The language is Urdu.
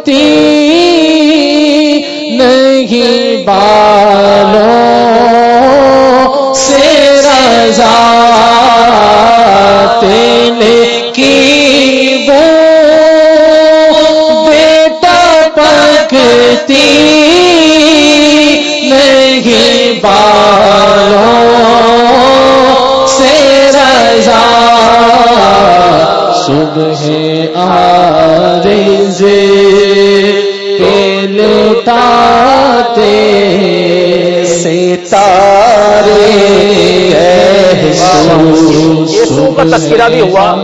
ہوتی نہیں بالوں سے رضا تینے کی بو بیٹا پکتی نہیں بالوں سے رضا صبح آرزے لٹاتے ستارے یہ سو کا تذکرہ بھی ہوا۔